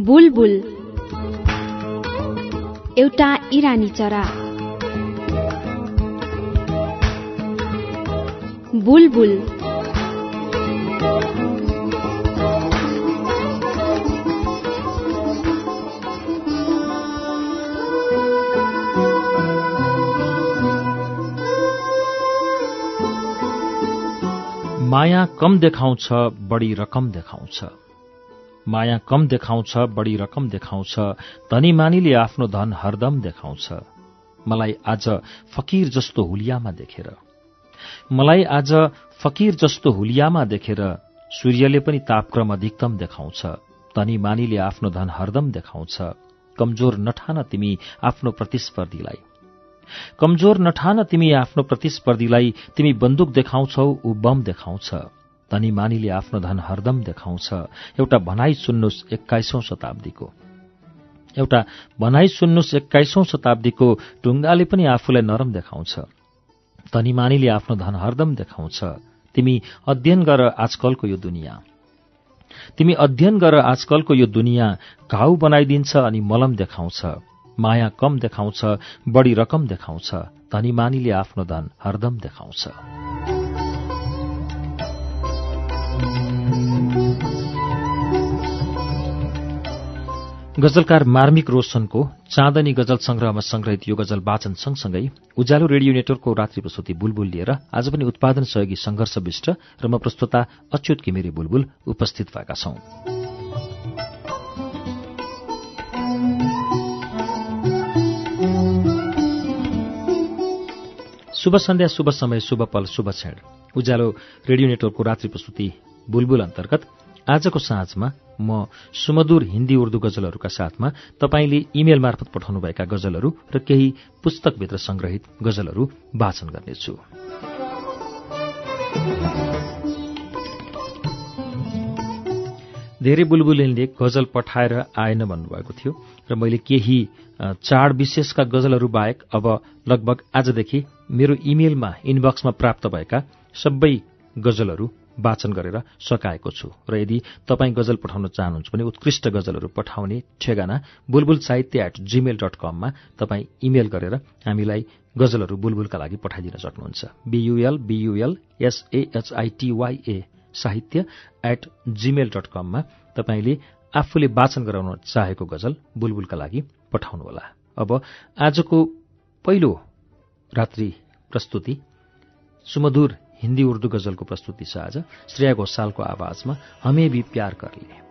बुलबुल। एउटा इरानी चरा। बुलबुल। माया कम देखाउँछ बढी रकम देखाउँछ। माया कम देखाउँछ बढी रकम देखाउँछ धनी मानीले आफ्नो धन हरदम देखाउँछ। मलाई आज फकीर जस्तो हुलियामा देखेर। मलाई आज फकीर जस्तो हुलियामा देखेर सूर्यले पनि तापक्रम अधिकतम देखाउँछ धनी मानीले आफ्नो धन हरदम देखाउँछ। कमजोर नठान तिमी आफ्नो प्रतिस्पर्धीलाई। कमजोर नठान तिमी आफ्नो प्रतिस्पर्धीलाई तिमी बन्दुक देखाउँछौ ऊ बम देखाउँछ। धनी मानीले आफ्नो धन हरदम देखाउँछ। एउटा भनाइ सुन्नुहोस् एक्काइसौं शताब्दीको। एउटा भनाइ सुन्नुहोस् एक्काइसौं शताब्दीको ढुङ्गाले पनि आफूलाई नरम देखाउँछ। धनी मानीले आफ्नो धन हरदम देखाउँछ। तिमी अध्ययन गर आजकलको यो दुनियाँ। तिमी अध्ययन गर आजकलको यो दुनियाँ। घाउ बनाइदिन्छ अनि मलम देखाउँछ। माया कम देखाउँछ बढी रकम देखाउँछ। धनी मानीले आफ्नो धन हरदम देखाउँछ। गजलकार मार्मिक रोशनको चाँदनी गजल संग्रहमा संग्रहित यो गजल वाचन सँगसँगै उज्यालो रेडियो नेटवर्कको रात्रि प्रस्तुति बुलबुल लिएर आज पनि उत्पादन सहयोगी संघर्ष विष्ट र म प्रस्तुता अच्युत किमिरी बुलबुल उपस्थित भएका छौं। शुभ सन्ध्या शुभ समय शुभ पल शुभ क्षण। उज्यालो रेडियो नेटवर्कको रात्रि प्रस्तुति बुलबुल अन्तर्गत आजको साँझमा म सुमधुर हिन्दी उर्दू गजलहरूका साथमा तपाईँले इमेल मार्फत पठाउनुभएका गजलहरू र केही पुस्तकभित्र संग्रहित गजलहरू वाचन गर्नेछु। धेरै बुलबुलले गजल पठाएर आएन भन्नुभएको थियो र मैले केही चाड विशेषका गजलहरू बाहेक अब लगभग आजदेखि मेरो इमेलमा इनबक्समा प्राप्त भएका सबै गजलहरू वाचन गरेर सकाएको छु। र यदि तपाईँ गजल पठाउन चाहनुहुन्छ भने उत्कृष्ट गजलहरू पठाउने ठेगाना बुलबुल साहित्य एट जीमेल डट कममा तपाईँ इमेल गरेर हामीलाई गजलहरू बुलबुलका लागि पठाइदिन सक्नुहुन्छ। बियुएल बियुएल एसएएचआइटीवाईए साहित्य एट जीमेल डट कममा तपाईँले आफूले वाचन गराउन चाहेको गजल बुलबुलका लागि पठाउनुहोला। अब आजको पहिलो रात्रि प्रस्तुति सुमधुर हिन्दी उर्दू गजलको प्रस्तुति छ आज। श्रेया घोषालको आवाजमा हमे भी प्यार कर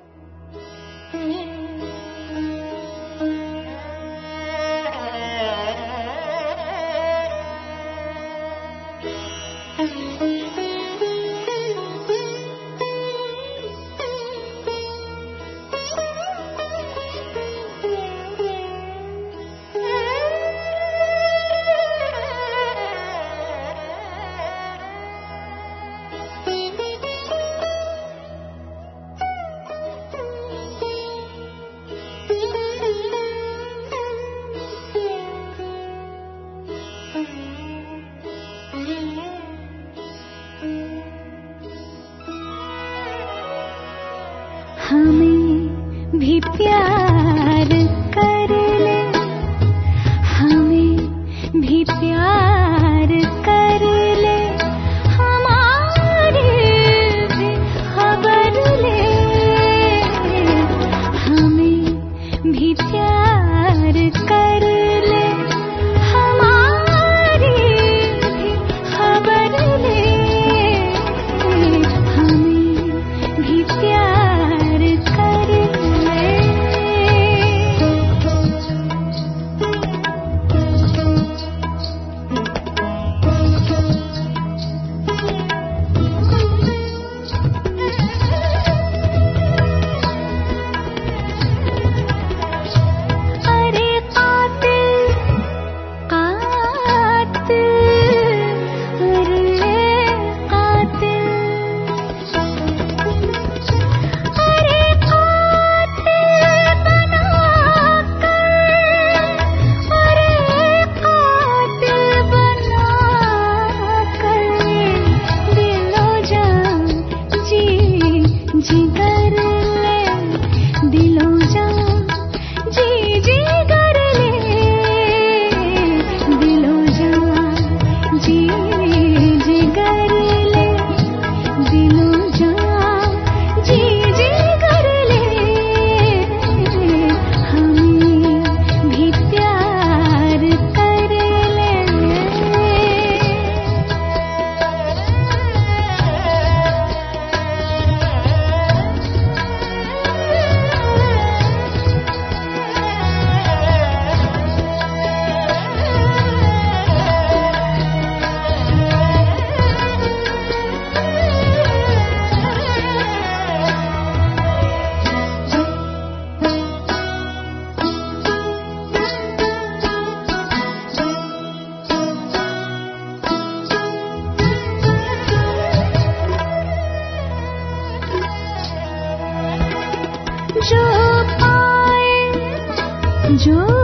जो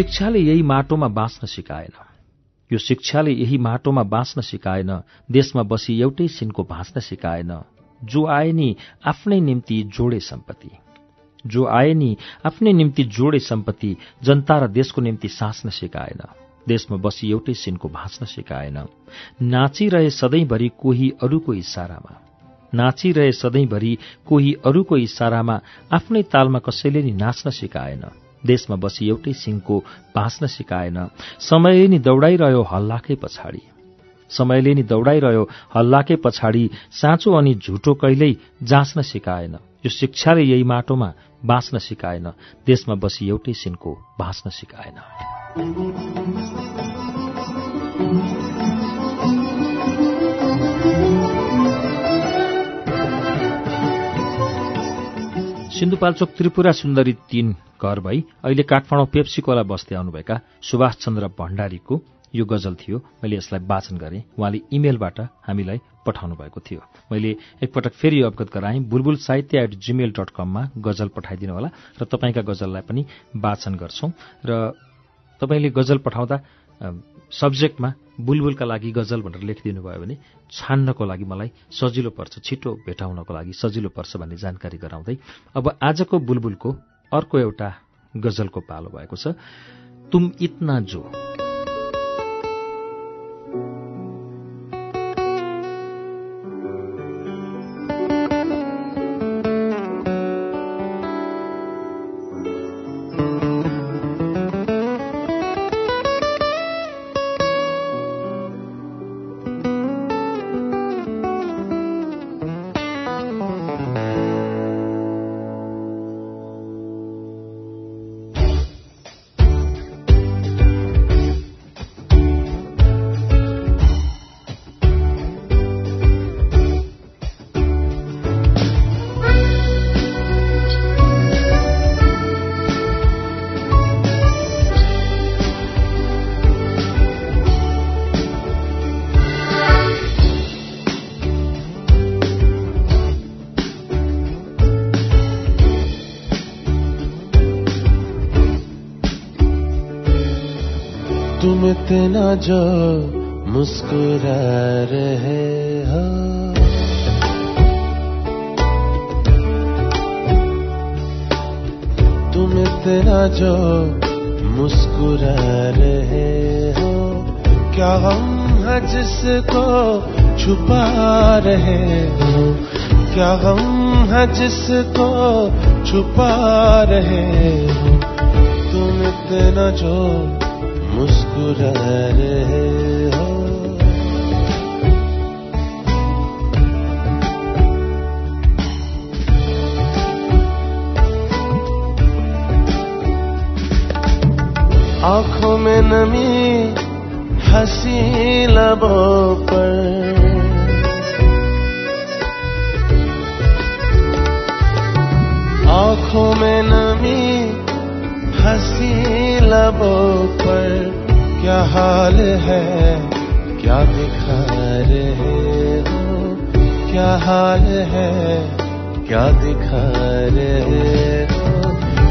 शिक्षाले यही माटोमा बाँच्न सिकाएन। यो शिक्षाले यही माटोमा बाँच्न सिकाएन। देशमा बसी एउटै सिनको भाँच्न सिकाएन। जो आए नि आफ्नै निम्ति जोडे सम्पत्ति। जो आए नि आफ्नै निम्ति जोडे सम्पत्ति जनता र देशको निम्ति साँच्न सिकाएन। देशमा बसी एउटै सिनको भाँच्न सिकाएन। नाचिरहे सधैँभरि कोही अरूको इसारामा। नाचिरहे सधैँभरि कोही अरूको इसारामा आफ्नै तालमा कसैले नि नाच्न सिकाएन। देशमा बसी एउटै सिंहको बाँच्न सिकाएन। समयले नि दौडाइरह्यो हल्लाकै पछाडि। समयले नि दौडाइरह्यो हल्लाकै पछाडि साँचो अनि झुटो कहिल्यै जाँच्न सिकाएन। यो शिक्षाले यही माटोमा बाँच्न सिकाएन। देशमा बसी एउटै सिनको बाँच्न सिकाएन। सिन्धुपाल्चोक त्रिपुरा सुन्दरी तीन घर भई। अहिले काठमाडौँ पेप्सीकोला बस्दै आउनुभएका सुभाष चन्द्र भण्डारीको यो गजल थियो। मैले यसलाई वाचन गरेँ। उहाँले इमेलबाट हामीलाई पठाउनु भएको थियो। मैले एकपटक फेरि अवगत गराएँ। बुलबुल साहित्य एट जीमेल डट कममा गजल पठाइदिनु होला र तपाईँका गजललाई पनि वाचन गर्छौं। र तपाईँले गजल पठाउँदा सब्जेक्टमा बुलबुलका लागि गजल भनेर लेखिदिनु भयो भने छान्नको लागि मलाई सजिलो पर्छ छिटो भेटाउनको लागि सजिलो पर्छ भन्ने जानकारी गराउँदै अब आजको बुलबुलको अर्को एउटा गजलको पालो भएको छ तुम इतना जो। इतना जो मुस्कुरा रहे हो। तुम इतना जो मुस्कुरा रहे हो। क्या हम है जिसको छुपा रहे हो? क्या हम है जिसको छुपा रहे हो? तुम इतना जो मुस्कुरा रहे हो। आंखों में नमी हंसी लबों पर पर क्या हाल है? क्या दिखा रहे हो? क्या हाल है? क्या दिखा रहे हो?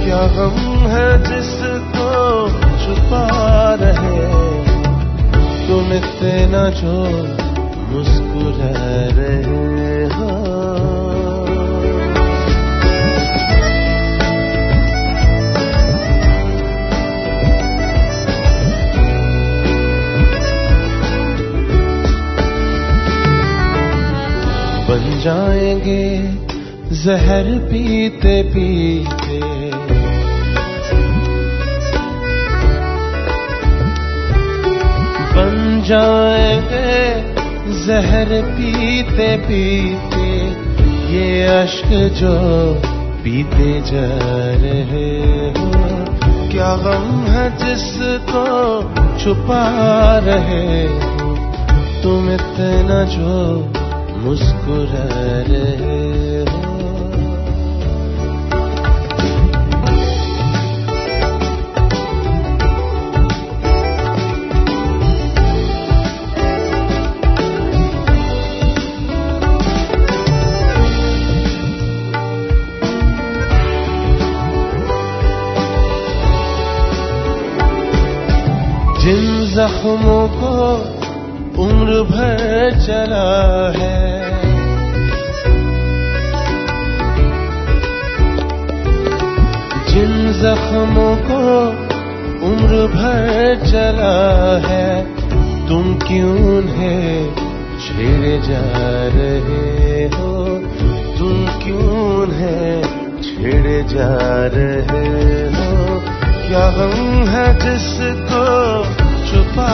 क्या गम है जिसको छुपा रहे? तुम इतना जो मुस्कुरा रहे हो। जाएँगे जहर पीते पीते। बन जाएँगे जहर पीते पीते, ये अश्क जो पीते जा रहे हो। क्या गम है जिसको छुपा रहे हो? तुम इतना जो मुस्कुरा रहे हो जिन जख्मों को उम्र भर चला है। जिन जख्मों को उम्र भर चला है, तुम क्यों है छेड़े जा रहे हो? तुम क्यों है छेड़े जा रहे हो? क्या हम है जिसको छुपा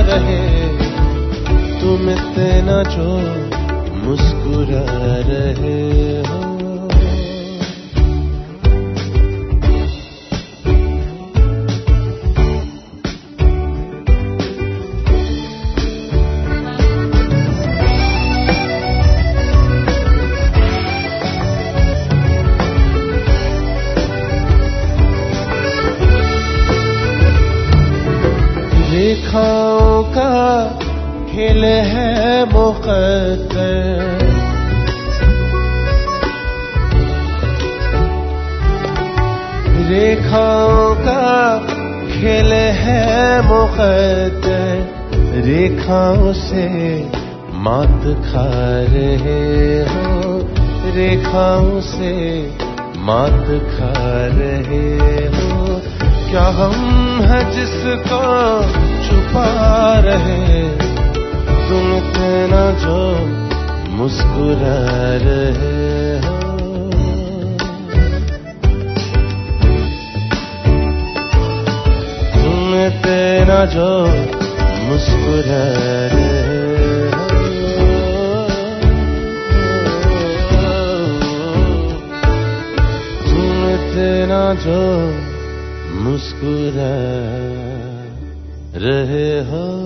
रहे तुम इतना जो मुस्कुरा रहे हो। रेखाओं का खेल है मुकद्दर। रेखाओं से मात खा रहे हो। रेखाओं से मात खा रहे हो। क्या हम है जिसको छुपा रहे तुम इतना जो मुस्कुरा रहे हो। तुम इतना जो मुस्कुरा रहे इतना जो मुस्कुरा रहे हो।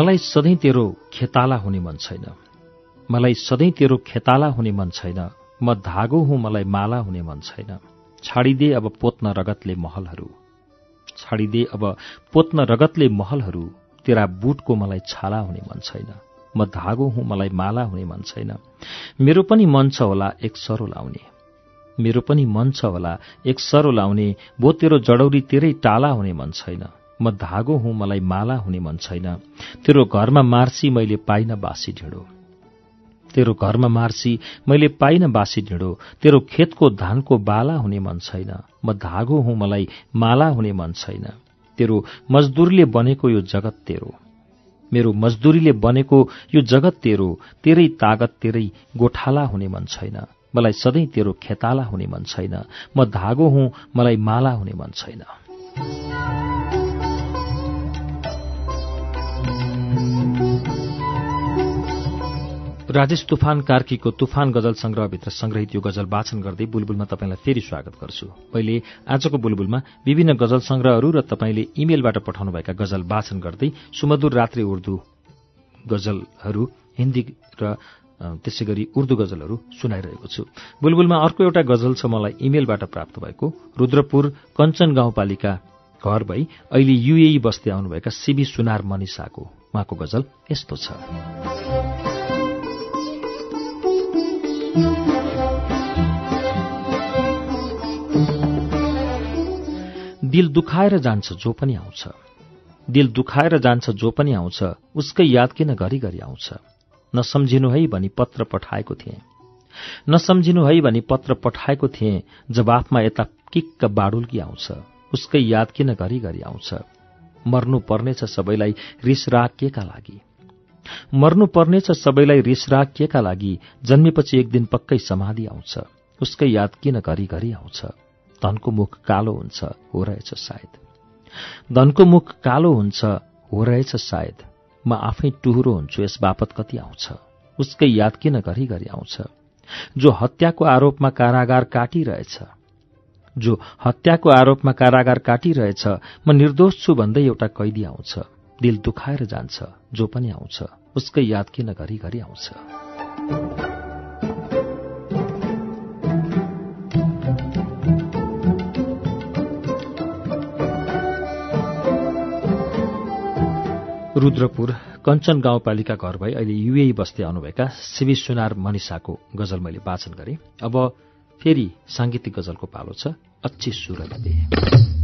मलाई सधैँ तेरो खेताला हुने मन छैन। मलाई सधैँ तेरो खेताला हुने मन छैन। म धागो हुँ मलाई माला हुने मन छैन। छाडिदे अब पोत्न रगतले महलहरू। छाडिदे अब पोत्न रगतले महलहरू। तेरा बुटको मलाई छाला हुने मन छैन। म धागो हुँ मलाई माला हुने मन छैन। मेरो पनि मन छ होला एक सरो लाउने। मेरो पनि मन छ होला एक सरो लाउने। भो तेरो जडौरी तेरै टाला हुने मन छैन। म धागो हुँ मलाई माला हुने मन छैन। तेरो घरमा मार्सी मैले पाइन बासी ढिँडो। तेरो घरमा मार्सी मैले पाइन बासी ढिँडो। तेरो खेतको धानको बाला हुने मन छैन। म धागो हुँ मलाई माला हुने मन छैन। तेरो मजदुरले बनेको यो जगत तेरो। मेरो मजदुरीले बनेको यो जगत तेरो। तेरै तागत तेरै गोठाला हुने मन छैन। मलाई सधैँ तेरो खेताला हुने मन छैन। म धागो हुँ मलाई माला हुने मन छैन। राजेश तुफान कार्कीको तुफान गजल संग्रहभित्र संग्रहित यो गजल वाचन गर्दै बुलबुलमा तपाईँलाई फेरि स्वागत गर्छु। पहिले आजको बुलबुलमा विभिन्न गजल संग्रहहरू र तपाईँले इमेलबाट पठाउनुभएका गजल वाचन गर्दै सुमधुर रात्रि उर्दू गजलहरू हिन्दी र त्यसै गरी उर्दू गजलहरू सुनाइरहेको छु। बुलबुलमा अर्को एउटा गजल छ मलाई इमेलबाट प्राप्त भएको। रुद्रपुर कञ्चन गाउँपालिका घर भई अहिले युएई बस्दै आउनुभएका सिबी सुनार मनिषाको उहाँको गजल यस्तो छ। दिल दुखाएर जान्छ जो पनि आउँछ। दिल दुखाएर जान्छ जो पनि आउँछ उसकै याद किन घरिघरि आउँछ? नसम्झिनु है भनी पत्र पठाएको थिएँ। नसम्झिनु है भनी पत्र पठाएको थिएँ जवाफमा यता किक्क बाडुल्की आउँछ उसकै याद किन घरिघरि आउँछ? मर्नु पर्नेछ सबैलाई रिस राग केका लागि। मर्नु पर्नेछ सबैलाई रिस केका लागि। जन्मेपछि एक दिन पक्कै समाधि आउँछ। उसकै याद किन घरिघरि आउँछ? धनको मुख कालो हुन्छ हो रहेछ सायद। धनको मुख कालो हुन्छ हो रहेछ सायद। म आफै टुहुरो हुन्छु यस बापत कति आउँछ? उसकै याद किन घरिघरि आउँछ? जो हत्याको आरोपमा कारागार काटिरहेछ। जो हत्याको आरोपमा कारागार काटिरहेछ म निर्दोष छु भन्दै एउटा कैदी आउँछ। दिल दुखाएर जान्छ जो पनि आउँछ। उसकै याद किन घरिघरि आउँछ? रुद्रपुर कञ्चन गाउँपालिका घर भई अहिले युए बस्दै आउनुभएका शिवी सुनार मनिषाको गजल मैले वाचन गरेँ। अब फेरि साङ्गीतिक गजलको पालो छ अच्छी सुरले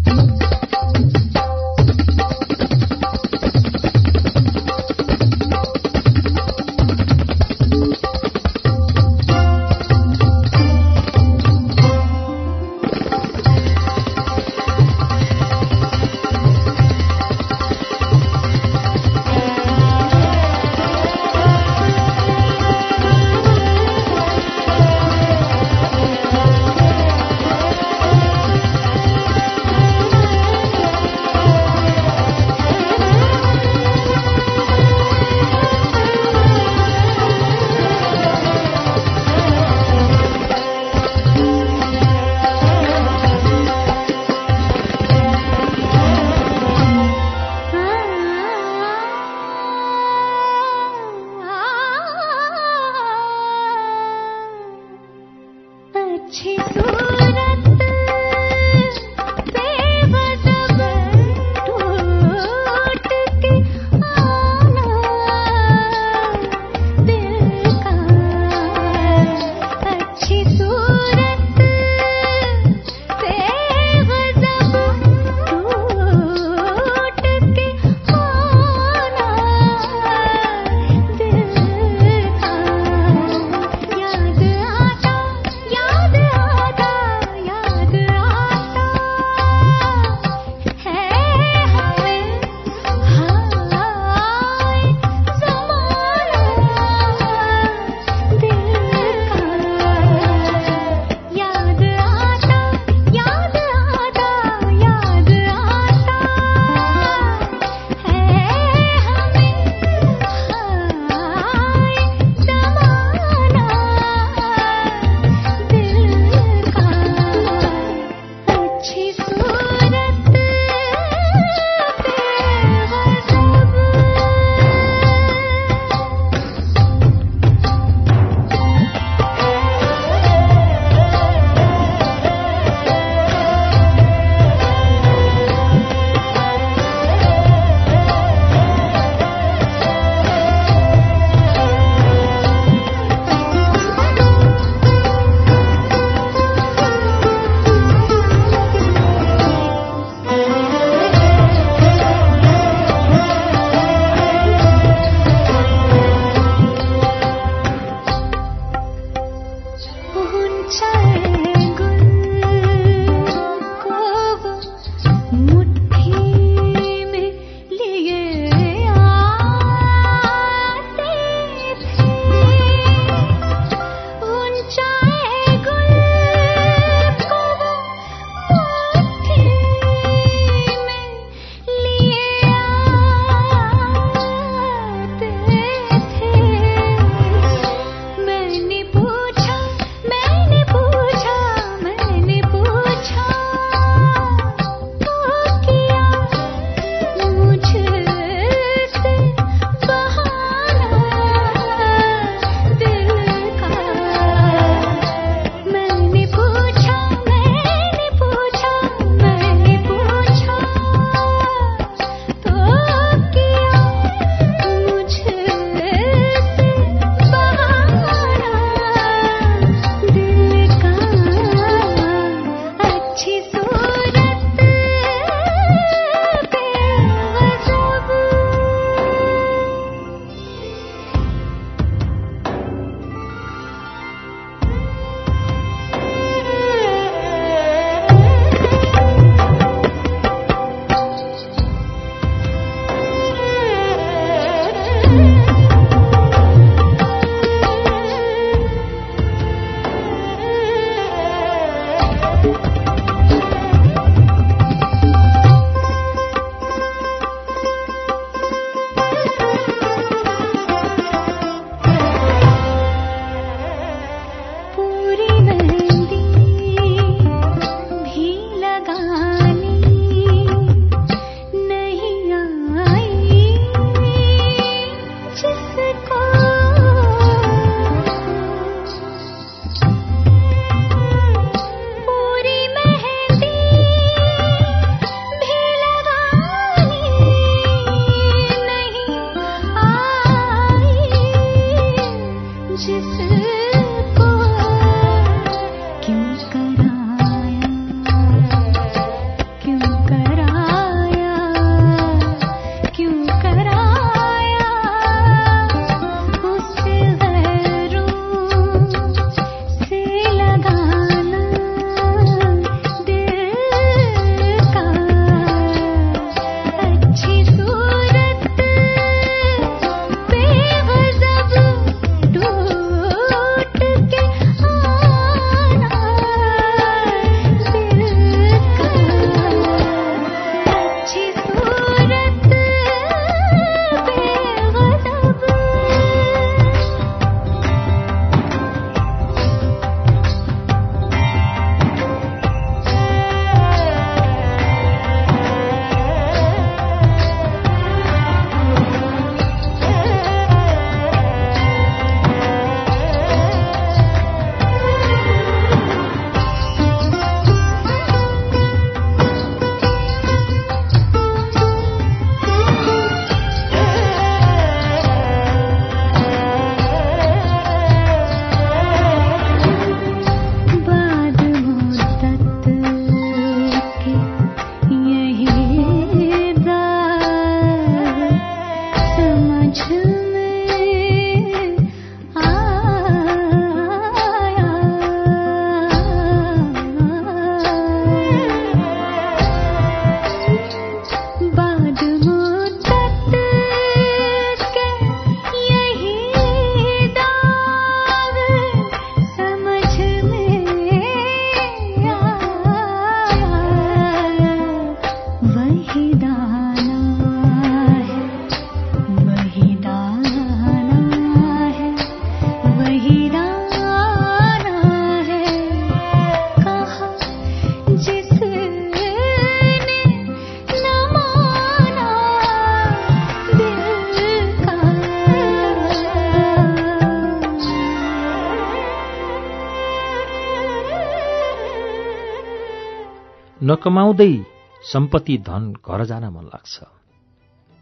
नकमाउँदै सम्पत्ति धन घर जान मन लाग्छ।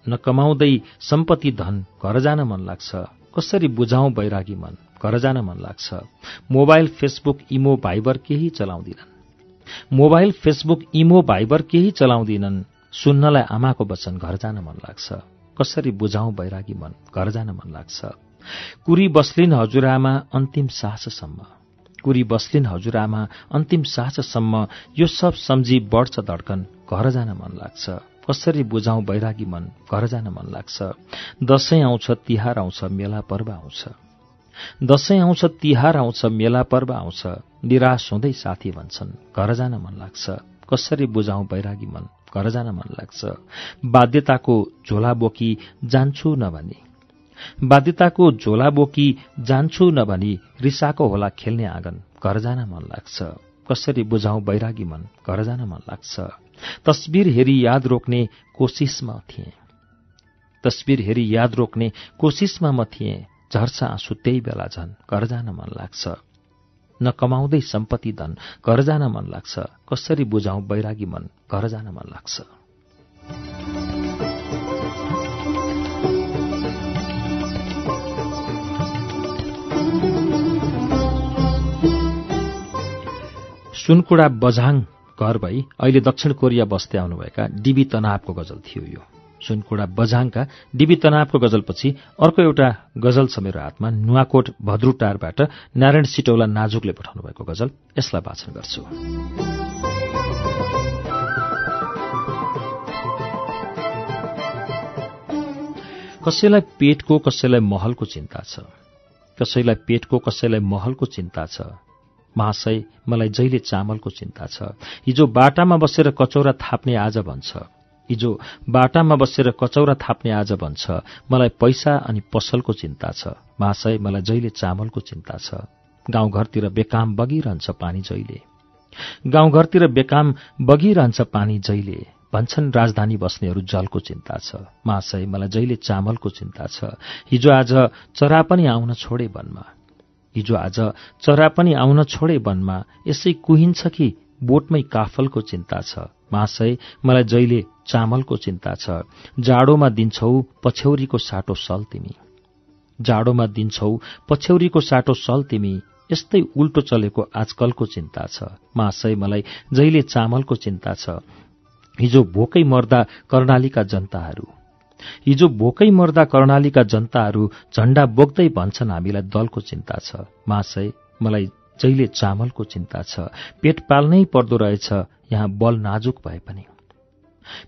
नकमाउँदै सम्पत्ति धन घर जान मन लाग्छ। कसरी बुझाउँ बैरागी मन घर जान मन लाग्छ। मोबाइल फेसबुक इमो भाइबर केही चलाउँदिनन्। मोबाइल फेसबुक इमो भाइबर केही चलाउँदिनन्। सुन्नलाई आमाको वचन घर जान मन लाग्छ। कसरी बुझाउँ बैरागी मन घर जान मन लाग्छ। कुरी बस्लिन हजुरआमा अन्तिम साहससम्म। कुरी बस्लिन हजुरआमा अन्तिम साहससम्म यो सब सम्झी बढ्छ धड्कन। घर जान मन लाग्छ। कसरी बुझाउँ बैरागी मन घर जान मन लाग्छ। दसैँ आउँछ तिहार आउँछ मेला पर्व आउँछ। दसैँ आउँछ तिहार आउँछ मेला पर्व आउँछ। निराश हुँदै साथी भन्छन् घर जान मन लाग्छ। कसरी बुझाउँ बैरागी मन घर जान मन लाग्छ। बाध्यताको झोला बोकी जान्छु नभनी बाध्यताको झोला बोकी जान्छु नभनी रिसाको होला खेल्ने आँगन। घर जान मन लाग्छ। कसरी बुझाउँ बैरागी मन? घर जान मन लाग्छ। तस्बिर हेरी याद रोक्ने कोसिसमा थिएँ। तस्बिर हेरी याद रोक्ने कोसिसमा म थिएँ। झर्छ आँसु त्यही बेला झन्। घर जान मन लाग्छ। न कमाउँदै सम्पत्ति धन। घर जान मन लाग्छ। कसरी बुझाउँ बैरागी मन? घर जान मन लाग्छ। सुनकुडा बझाङ घर भई अहिले दक्षिण कोरिया बस्दै आउनुभएका डिबी तनावको गजल थियो यो। सुनकुडा बझाङका डिबी तनावको गजलपछि अर्को एउटा गजल छ मेरो हातमा नुवाकोट भद्रुटारबाट नारायण सिटौला नाजुकले पठाउनु भएको गजल। यसलाई वाचन गर्छु। कसैलाई पेटको कसैलाई महलको चिन्ता छ। कसैलाई पेटको कसैलाई महलको चिन्ता छ। महाशय मलाई जहिले चामलको चिन्ता छ। हिजो बाटामा बसेर कचौरा थाप्ने आज भन्छ। हिजो बाटामा बसेर कचौरा थाप्ने आज भन्छ। मलाई पैसा अनि पसलको चिन्ता छ। महाशय मलाई जहिले चामलको चिन्ता छ। गाउँघरतिर बेकाम बगिरहन्छ पानी जहिले। गाउँघरतिर बेकाम बगिरहन्छ पानी जहिले। भन्छन् राजधानी बस्नेहरू जलको चिन्ता छ। महाशय मलाई जहिले चामलको चिन्ता छ। हिजो आज चरा पनि आउन छोडे वनमा हिजो आज चरा पनि आउन छोडे वनमा यसै कुहिन्छ कि बोटमै काफलको चिन्ता छ। महाशय मलाई जहिले चामलको चिन्ता छ। जाडोमा दिन्छौ पछ्यौरीको साटो सल तिमी। जाडोमा दिन्छौ पछ्यौरीको साटो सल तिमी यस्तै उल्टो चलेको आजकलको चिन्ता छ। महाशय मलाई जहिले चामलको चिन्ता छ। हिजो भोकै मर्दा कर्णालीका जनताहरू। हिजो भोकै मर्दा कर्णालीका जनताहरू झण्डा बोक्दै भन्छन् हामीलाई दलको चिन्ता छ। महाशय मलाई जहिले चामलको चिन्ता छ। पेट पाल्नै पर्दो रहेछ यहाँ बल नाजुक भए पनि।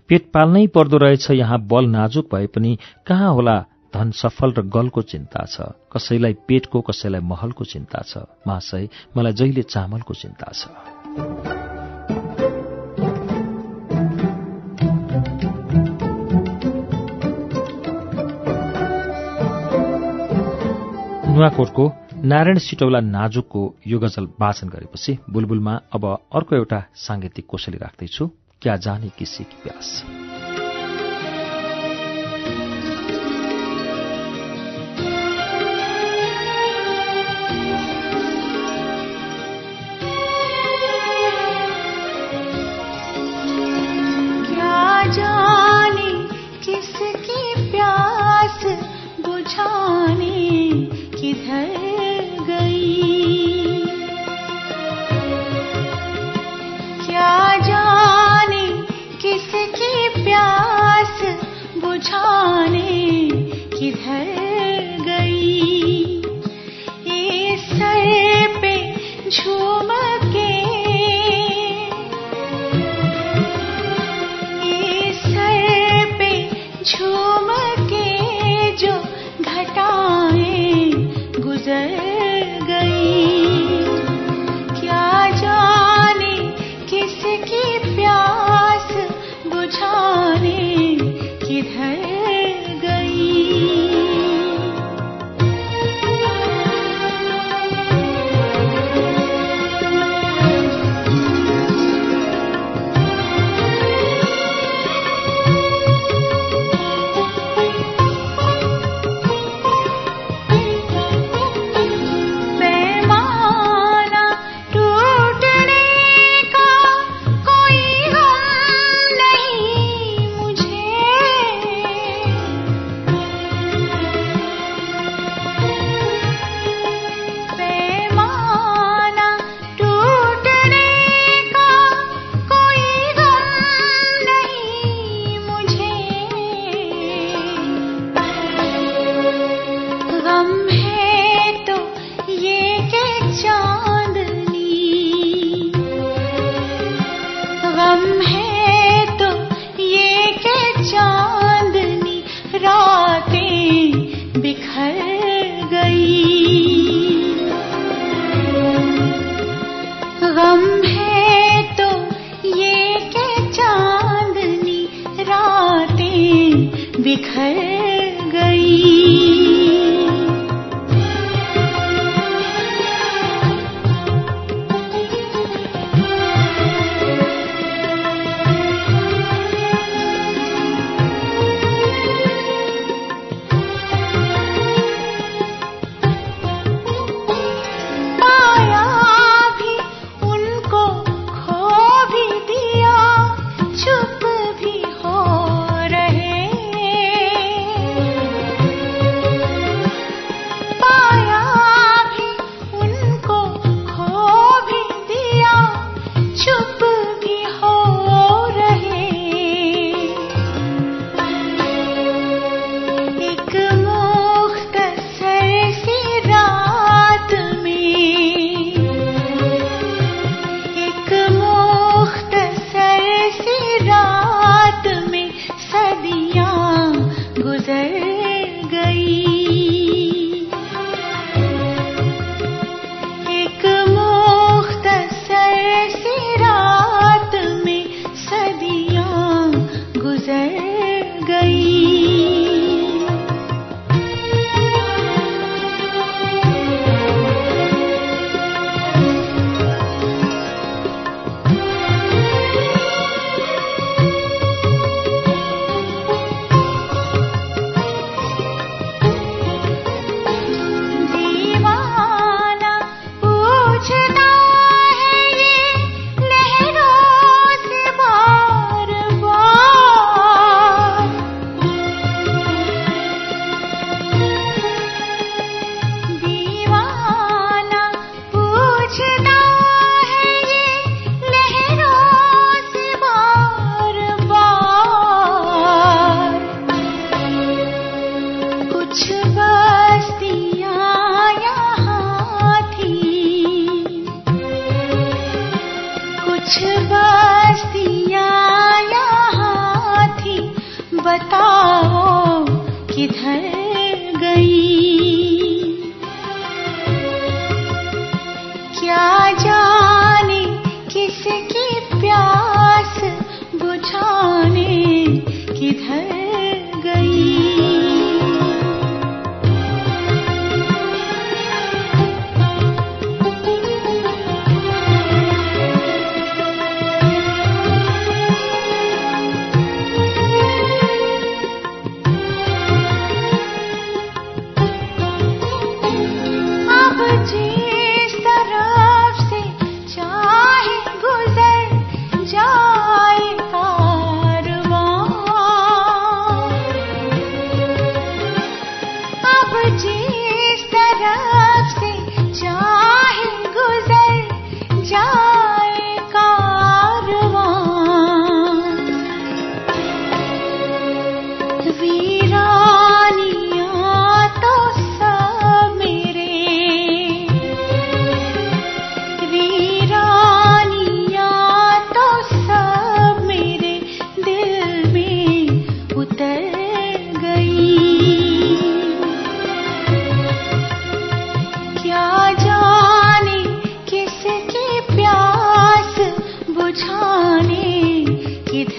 पेट पाल्नै पर्दो रहेछ यहाँ बल नाजुक भए पनि। कहाँ होला धन सफल र गलको चिन्ता छ? कसैलाई पेटको कसैलाई महलको चिन्ता छ। महाशय मलाई जहिले चामलको चिन्ता छ। नुवाकोटको नारायण सिटौला नाजुकको यो गजल वाचन गरेपछि बुलबुलमा अब अर्को एउटा साङ्गीतिक कोशली राख्दैछु। क्या जाने किसी की प्यास। किधर गई। क्या जाने किसकी प्यास बुझाने किधर गई। इस सर पे झूम day.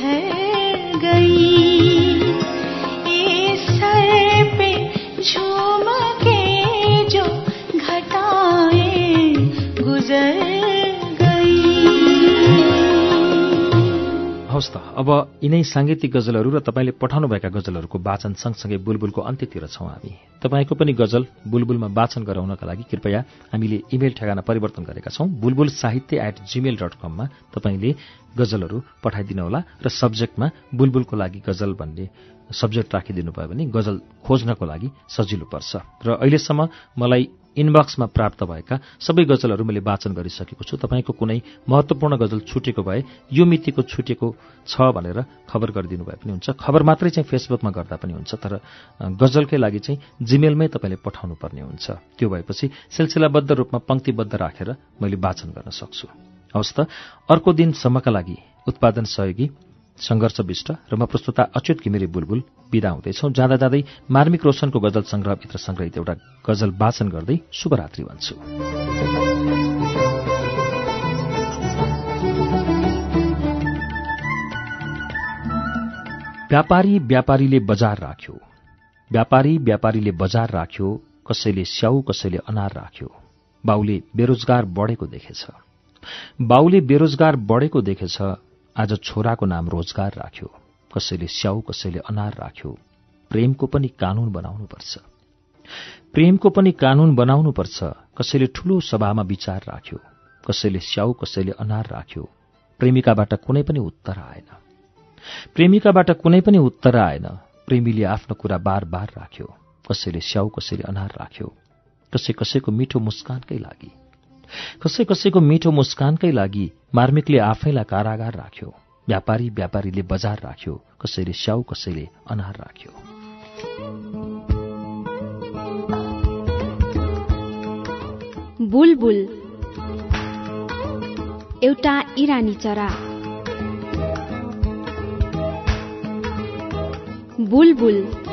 है हवस् त। अब यिनै साङ्गीतिक गजलहरू र तपाईँले पठाउनुभएका गजलहरूको वाचन सँगसँगै बुलबुलको अन्त्यतिर छौँ हामी। तपाईँको पनि गजल बुलबुलमा वाचन गराउनका लागि कृपया हामीले इमेल ठेगाना परिवर्तन गरेका छौँ। बुलबुल साहित्य एट जीमेल डट कममा तपाईँले गजलहरू पठाइदिनुहोला र सब्जेक्टमा बुलबुलको लागि गजल भन्ने सब्जेक्ट राखिदिनु भयो भने गजल खोज्नको लागि सजिलो पर्छ। र अहिलेसम्म मलाई इनबक्समा प्राप्त भएका सबै गजलहरू मैले वाचन गरिसकेको छु। तपाईँको कुनै महत्त्वपूर्ण गजल छुटेको भए यो मितिको छुटेको छ भनेर खबर गरिदिनु भए पनि हुन्छ। खबर मात्रै चाहिँ फेसबुकमा गर्दा पनि हुन्छ तर गजलकै लागि चाहिँ जिमेलमै तपाईँले पठाउनु पर्ने हुन्छ। त्यो भएपछि सिलसिलाबद्ध रूपमा पङ्क्तिबद्ध राखेर मैले वाचन गर्न सक्छु। हवस् त अर्को दिनसम्मका लागि उत्पादन सहयोगी सङ्घर्ष विष्ट र म प्रस्तुता अच्युत घिमिरे बुलबुल विदा हुँदैछौ। जाँदा जाँदै मार्मिक रोशनको गजल संग्रहभित्र संग्रहित एउटा गजल वाचन गर्दै शुभरात्रि भन्छु। व्यापारी व्यापारीले बजार राख्यो। व्यापारी व्यापारीले बजार राख्यो कसैले स्याउ कसैले अनार राख्यो। बाउले बेरोजगार बढेको देखेछ। बाउले बेरोजगार बढेको देखेछ आज छोराको नाम रोजगार राख्यो कसैले स्याउ कसैले अनार राख्यो। प्रेमको पनि कानून बनाउनुपर्छ। प्रेमको पनि कानून बनाउनुपर्छ कसैले ठूलो सभामा विचार राख्यो कसैले स्याउ कसैले अनार राख्यो। प्रेमिकाबाट कुनै पनि उत्तर आएन। प्रेमिकाबाट कुनै पनि उत्तर आएन। प्रेमीले आफ्नो कुरा बार बार राख्यो कसैले स्याउ कसैले अनार राख्यो कसै कसैको मिठो मुस्कानकै लागि। कसै कसैको मिठो मुस्कानकै लागि मार्मिकले आफैलाई कारागार राख्यो। व्यापारी व्यापारीले बजार राख्यो कसैले स्याउ कसैले अनार राख्यो। बुलबुल। एउटा इरानी चरा। बुलबुल।